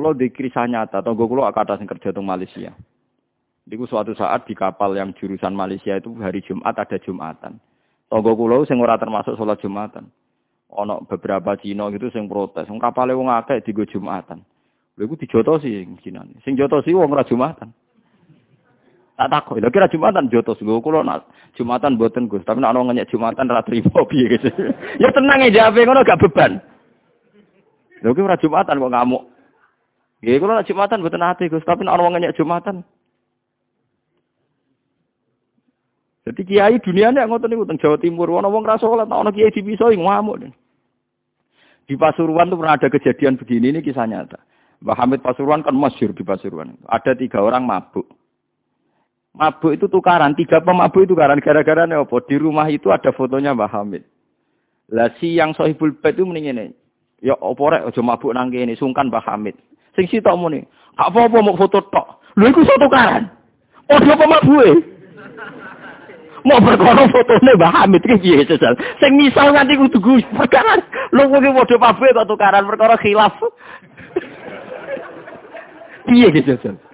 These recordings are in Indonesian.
Lho di kisah nyata, tonggo kula kata sing kerja teng Malaysia. Niku suatu saat di kapal yang jurusan Malaysia itu hari Jumat ada Jumatan. Tonggo kula sing ora termasuk sholat Jumatan. Ono beberapa Cina gitu sing protes, wong kapale wong akeh digo Jumatan. Lha iku dijotosi Cina. Sing jotosi wong ora Jumatan. Tak takut, lha kira Jumatan jotos lho kula nak Jumatan mboten Gus, tapi nek ana ngenyek Jumatan ra trimo gitu. ya tenang ya jawabe ngono gak beban. Lho ki ora Jumatan kok ngamuk. Ya kalau nak Jumatan betul hati Gus, tapi nak orang ngenyek Jumatan. Jadi kiai dunia ini ngotot nih teng Jawa Timur, orang wong rasa sholat, orang kiai di pisau ngamuk. Di Pasuruan tuh pernah ada kejadian begini ini kisah nyata. Mbah Hamid Pasuruan kan masyur di Pasuruan. Ada tiga orang mabuk. Mabuk itu tukaran, tiga pemabuk itu tukaran gara-gara apa? Di rumah itu ada fotonya Mbah Hamid. Lah si yang sohibul bed itu mendingin Ya oporek aja mabuk nang kene, sungkan Mbah Hamid. Sing sitok muni, gak apa-apa mau foto tok. Lho iku foto karan. Padha apa mabuke? Mau berkono fotone Mbah Hamid ki piye sesal. Sing misal nganti kudu gus perkara. Lho kowe padha mabuke kok tukaran perkara khilaf. Piye ki sesal.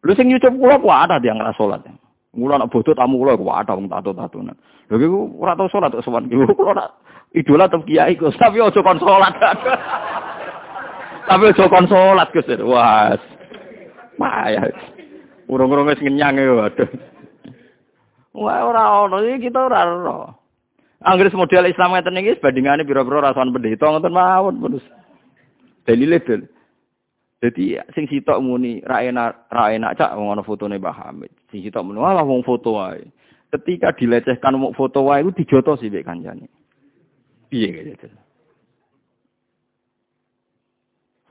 Lho sing nyucup kula ku ada yang ora salat. Mula nak bodoh tamu kula ku ada wong tato-tatonan. Lho iku ora tau salat kok sowan kula ora idola atau kiai Gus, tapi ojo kon salat. tapi ojo kon salat Gus. Wah. Maya. Urung-urung wis ngenyang ya waduh. Wah ora ono iki kita ora ora. Anggere model Islam ngeten iki bandingane pira-pira rasuan pendeta ngoten mawon terus. Dalile dal. Jadi sing sitok muni ra enak ra enak cak wong ana fotone Mbah Hamid. Sing sitok muni walah wong foto wae. Ketika dilecehkan mau foto wae itu dijotos sih mek kancane. Piye gitu.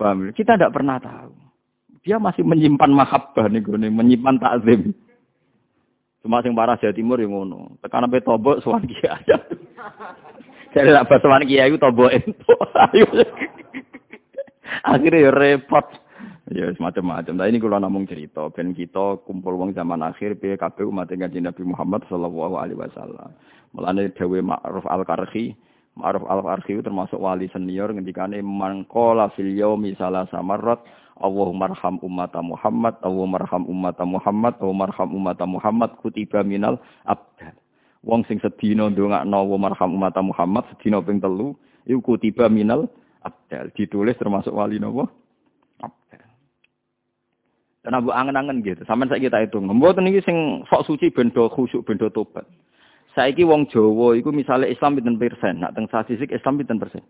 Paham? Kita tidak pernah tahu. Dia masih menyimpan mahabbah nih gue menyimpan takzim. Cuma sing parah Jawa Timur yang ngono. Tekan sampai tobok sowan kiai. Jadi tak bahas kiai tobok ento. Akhirnya ya repot. Ya semacam-macam. Nah ini kalau namung cerita, ben kita kumpul wong zaman akhir PKB umat Nabi Muhammad sallallahu alaihi wasallam. Mulane Dewi Ma'ruf Al-Karhi Ma'ruf al-Arfi termasuk wali senior ngendikane mangkola fil yaumi salasa marrat Allahumma arham ummata Muhammad Allahumma arham ummata Muhammad Allahumma arham ummata Muhammad kutiba minal abdal wong sing sedina ndongakno Allahumma arham ummata Muhammad sedina ping telu iku kutiba minal abdal ditulis termasuk wali abdal dan abu angen-angen gitu sampean saya kita hitung mboten iki sing sok suci bendo khusyuk bendo tobat Saiki wong Jawa iku misalnya Islam pinten persen, nak teng statistik Islam pinten persen?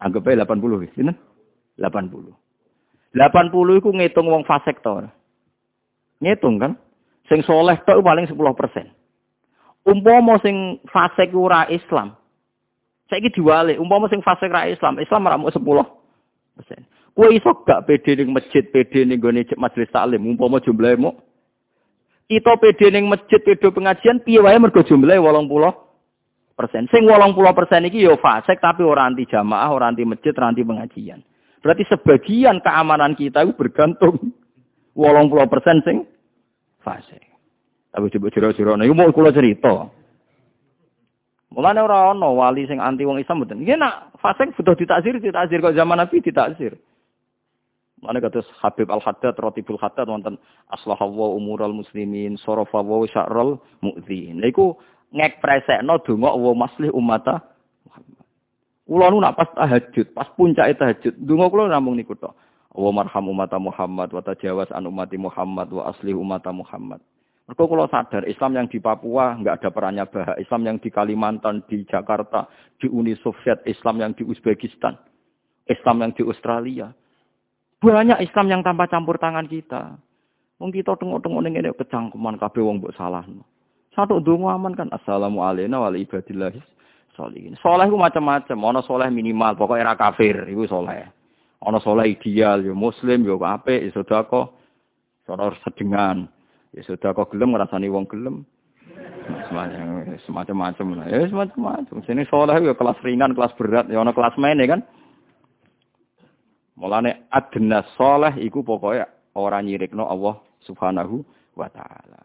Anggap ae 80 wis, pinten? 80. 80 iku ngitung wong fasik to. Ngitung kan? Sing soleh tok paling 10 persen. Umpama sing fasik ora Islam. Saiki diwale, umpama sing fasik ora Islam, Islam ora 10 persen. Kowe iso gak pede ning masjid, pede ning gone majelis taklim, umpama jumlahe mau kita pede ning masjid pede pengajian piye wae mergo jumlahe 80 persen. Sing 80 persen iki yo fasik tapi ora anti jamaah, ora anti masjid, ora anti pengajian. Berarti sebagian keamanan kita itu bergantung 80 persen sing fasik. Tapi coba jero-jero nah, mau kula cerita. Mulane ora ana wali sing anti wong Islam mboten. Nggih nak fasik butuh ditakzir, ditakzir kok zaman Nabi ditakzir. Mana kata Habib Al-Haddad, Rotibul Haddad, wonten aslahawa umural muslimin, sorofawa sya'ral mu'zin. Iku ngekpresekno donga wa maslih umata. Kula nu nak pas tahajud, pas puncake tahajud, donga kula namung niku tok. Wa marham umata Muhammad wa tajawaz an umati Muhammad wa aslih umata Muhammad. Mereka kalau sadar Islam yang di Papua nggak ada perannya bahak, Islam yang di Kalimantan, di Jakarta, di Uni Soviet, Islam yang di Uzbekistan, Islam yang di Australia, banyak Islam yang tanpa campur tangan kita. Wong kita tengok-tengok ning ngene kecangkeman kabeh wong mbok salah. Satu donga aman kan assalamu alayna wa ibadillah sholihin. Saleh macam-macam, ana saleh minimal, pokoknya era kafir iku saleh. Ana saleh ideal ya muslim ya apik, sedekah. Sono sedengan. Ya sedekah gelem ngrasani wong gelem. Semacam-macam lah. Ya semacam-macam. Sini saleh ya kelas ringan, kelas berat, ya ana kelas main ya kan. Mulane adna soleh iku pokoknya orang nyirikno Allah Subhanahu wa taala.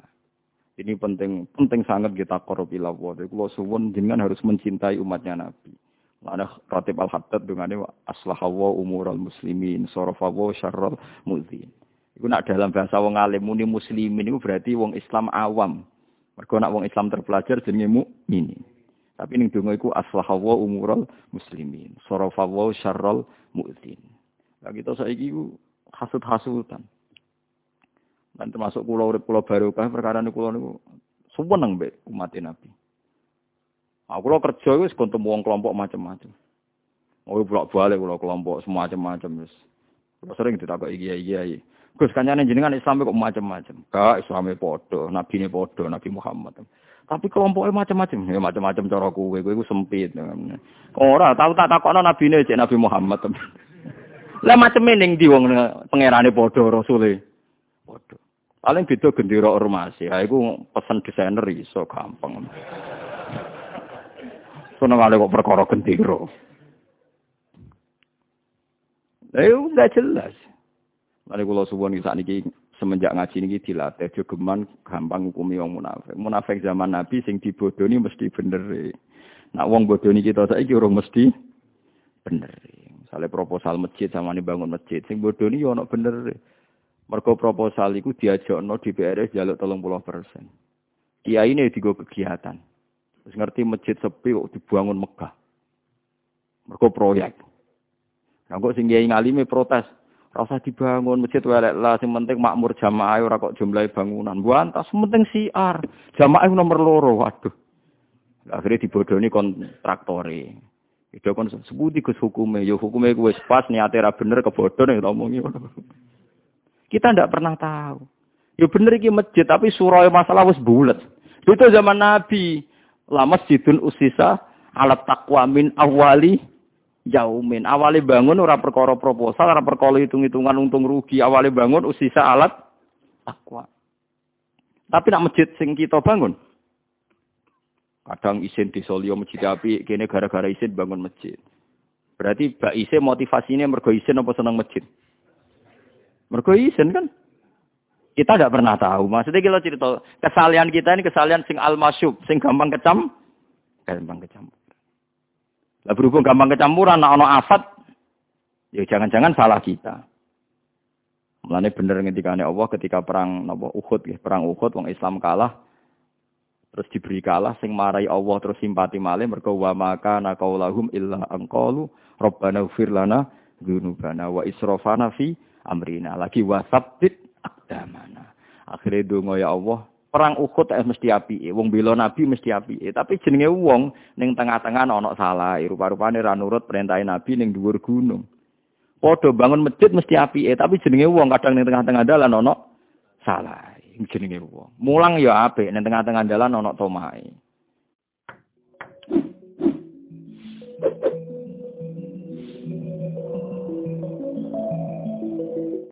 Ini penting penting sangat kita korup ilawah. Kalau suwun jenengan harus mencintai umatnya Nabi. Ada Ratib Al-Haddad dengan ini aslahawa umural muslimin, sorofawa syarral muzin. Itu nak dalam bahasa wong alim muni muslimin itu berarti wong Islam awam. Mergo nak wong Islam terpelajar jenenge mukmin. Tapi ning donga iku aslahawa umural muslimin, sorofawa syarral muzin. Lah kita saiki iku hasud-hasutan. Dan termasuk pulau urip pulau barokah perkara niku kula niku seneng mbek umat Nabi. Aku lo kerja wis ketemu wong kelompok macam-macam. Oh bolak balik kalau kelompok semacam-macam wis. Kulo sering ditakok iya iya iya. Gus kancane jenengan Islam kok macam-macam. Gak Islame padha, nabine padha, Nabi Muhammad. Tapi kelompoknya macam-macam, ya macam-macam cara kowe, kowe iku sempit. Ora, tahu tak takokno nabine cek Nabi Muhammad. Lah macam ning ndi wong pangerane padha rasule. Padha. Paling beda gendera ormas ya, iku pesan desainer iso gampang. Sono kali kok perkara gendera. Eh udah jelas. Mari kula suwun saat niki semenjak ngaji niki dilatih jogeman gampang hukumi wong munafik. Munafik zaman Nabi sing dibodoni mesti bener. Nak wong bodoni kita saiki urung mesti bener. Misalnya proposal masjid sama nih bangun masjid, sing bodoni yo ono bener. Mergo proposal iku diajakno DPR jaluk 30%. Kiai ini digo kegiatan. Terus ngerti masjid sepi kok dibangun megah. Mergo proyek. Nah kok sing kiai ngalime protes. Rasa dibangun masjid welek lah, sing penting makmur jamaah ora kok jumlahi bangunan. Buantas penting siar. Jamaah nomor loro, waduh. Akhirnya dibodoni kontraktore. Itu kan sebuti Gus hukume, yo hukume gue pas niate ra bener kebodon yang ngomongi kita tidak pernah tahu. Ya bener iki masjid, tapi surah masalah wis bulat. Itu zaman Nabi. La masjidun usisa alat taqwa min awali yaumin. Awali bangun ora perkara proposal, ora perkara hitung-hitungan untung rugi. Awali bangun usisa alat takwa. Tapi nak masjid sing kita bangun. Kadang isin di Solio masjid api, kini gara-gara isin bangun masjid. Berarti Mbak Isin motivasinya mergo isin apa senang masjid? Mergo isin kan. Kita tidak pernah tahu. Maksudnya kita cerita kesalian kita ini kesalian sing almasyub, sing gampang kecam, gampang kecampur. Lah berhubung gampang kecampuran, nak ono afat, ya jangan-jangan salah kita. Mulane bener ngendikane Allah ketika perang napa Uhud ya, perang Uhud wong Islam kalah terus diberi kalah sing marai Allah terus simpati malih mergo wa maka naqaulahum illa anqalu rabbana ighfir lana dzunubana wa israfana fi amrina lagi wasabbit akdamana. Akhirnya donga ya Allah, perang Uhud eh mesti api, wong bela nabi mesti api. Tapi jenenge wong ning tengah-tengah ana salah, rupa-rupane ra nurut perintah nabi ning dhuwur gunung. Padha bangun masjid mesti api, tapi jenenge wong kadang ning tengah-tengah dalan ana salah. Jenenge wong. Mulang ya apik ning tengah-tengah dalan ana tomahe.